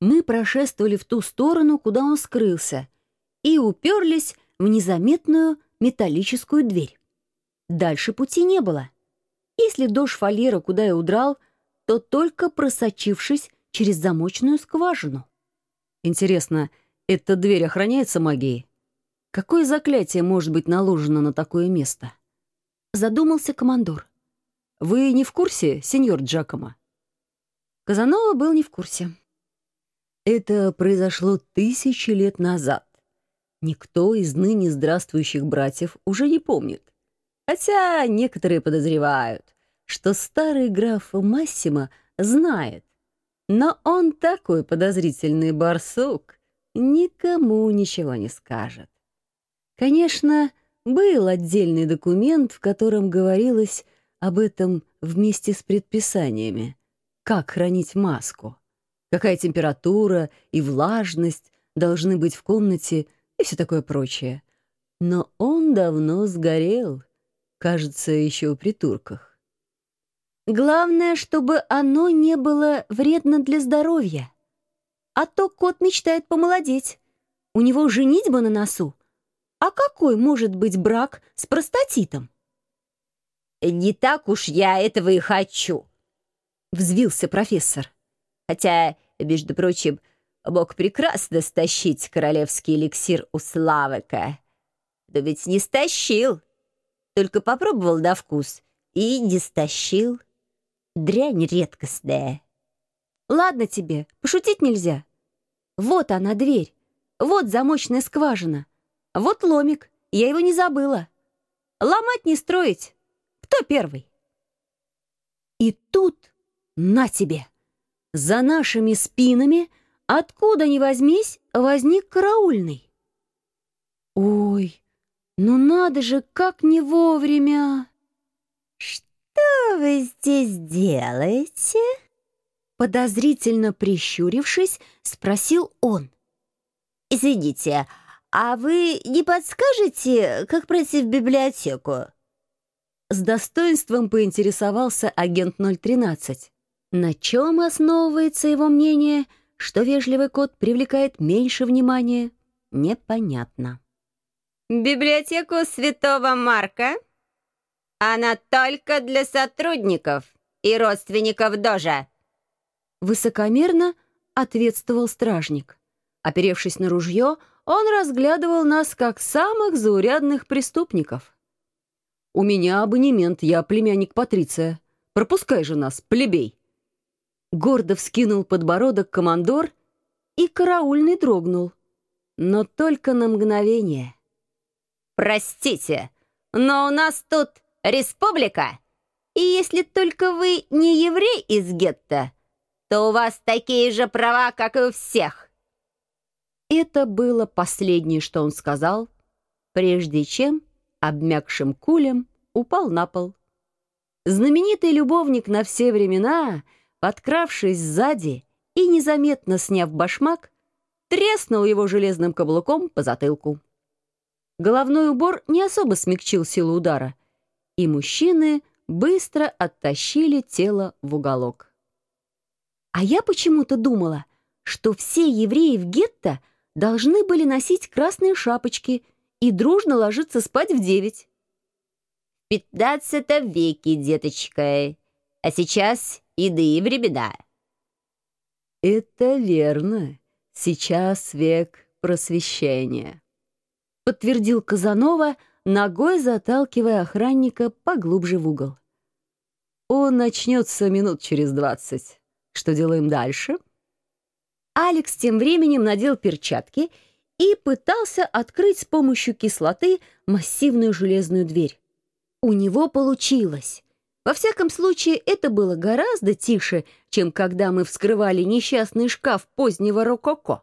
Мы прошествовали в ту сторону, куда он скрылся, и уперлись в незаметную металлическую дверь. Дальше пути не было. Если до шфалера куда и удрал, то только просочившись через замочную скважину. Интересно, эта дверь охраняется магией? Какое заклятие может быть наложено на такое место? Задумался командор. Вы не в курсе, сеньор Джакомо? Казанова был не в курсе. Это произошло тысячи лет назад. Никто из ныне здравствующих братьев уже не помнит. Хотя некоторые подозревают, что старый граф Массимо знает. Но он такой подозрительный барсук, никому ничего не скажет. Конечно, был отдельный документ, в котором говорилось об этом вместе с предписаниями. Как хранить маску, какая температура и влажность должны быть в комнате и все такое прочее. Но он давно сгорел, кажется, еще при турках. Главное, чтобы оно не было вредно для здоровья. А то кот мечтает помолодеть. У него женитьба на носу. А какой может быть брак с простатитом? «Не так уж я этого и хочу», — взвился профессор. «Хотя, между прочим, мог прекрасно стащить королевский эликсир у Славыка. Да ведь не стащил, только попробовал на вкус и не стащил. Дрянь редкостная». «Ладно тебе, пошутить нельзя. Вот она, дверь, вот замочная скважина, вот ломик, я его не забыла. Ломать не строить». Кто первый? И тут, на тебе, за нашими спинами, откуда ни возьмись, возник караульный. Ой, ну надо же, как не вовремя! Что вы здесь делаете? Подозрительно прищурившись, спросил он. Извините, а вы не подскажете, как пройти в библиотеку? С достоинством поинтересовался агент 013. На чем основывается его мнение, что вежливый кот привлекает меньше внимания, непонятно. «Библиотеку Святого Марка? Она только для сотрудников и родственников Дожа!» Высокомерно ответствовал стражник. Оперевшись на ружье, он разглядывал нас как самых заурядных преступников. «У меня абонемент, я племянник Патриция. Пропускай же нас, плебей!» Гордо вскинул подбородок командор, и караульный дрогнул. Но только на мгновение. «Простите, но у нас тут республика, и если только вы не еврей из гетто, то у вас такие же права, как и у всех». Это было последнее, что он сказал, прежде чем обмякшим кулем упал на пол. Знаменитый любовник на все времена, подкравшись сзади и незаметно сняв башмак, треснул его железным каблуком по затылку. Головной убор не особо смягчил силу удара, и мужчины быстро оттащили тело в уголок. А я почему-то думала, что все евреи в гетто должны были носить красные шапочки и дружно ложиться спать в девять. В пятнадцатом веке, деточка, а сейчас иные времена. Это верно. Сейчас век просвещения. Подтвердил Казанова, ногой заталкивая охранника поглубже в угол. Он начнется минут через двадцать. Что делаем дальше? Алекс тем временем надел перчатки и пытался открыть с помощью кислоты массивную железную дверь. У него получилось. Во всяком случае, это было гораздо тише, чем когда мы вскрывали несчастный шкаф позднего рококо.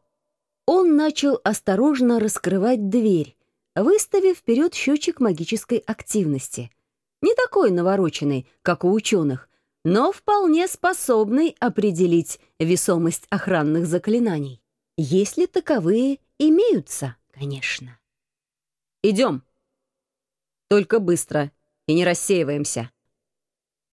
Он начал осторожно раскрывать дверь, выставив вперед счетчик магической активности. Не такой навороченный, как у ученых, но вполне способный определить весомость охранных заклинаний, если таковые Имеются, конечно. Идем. Только быстро и не рассеиваемся.